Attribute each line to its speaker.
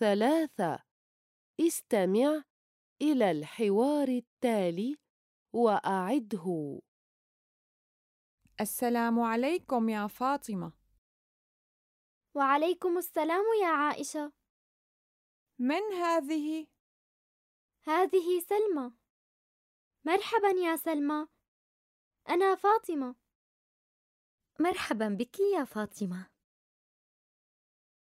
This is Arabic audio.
Speaker 1: ثلاثة. استمع إلى الحوار التالي وأعده.
Speaker 2: السلام عليكم يا فاطمة.
Speaker 3: وعليكم السلام يا عائشة.
Speaker 2: من هذه؟
Speaker 3: هذه سلمى. مرحبا يا سلمى. أنا فاطمة.
Speaker 4: مرحبا بك يا فاطمة.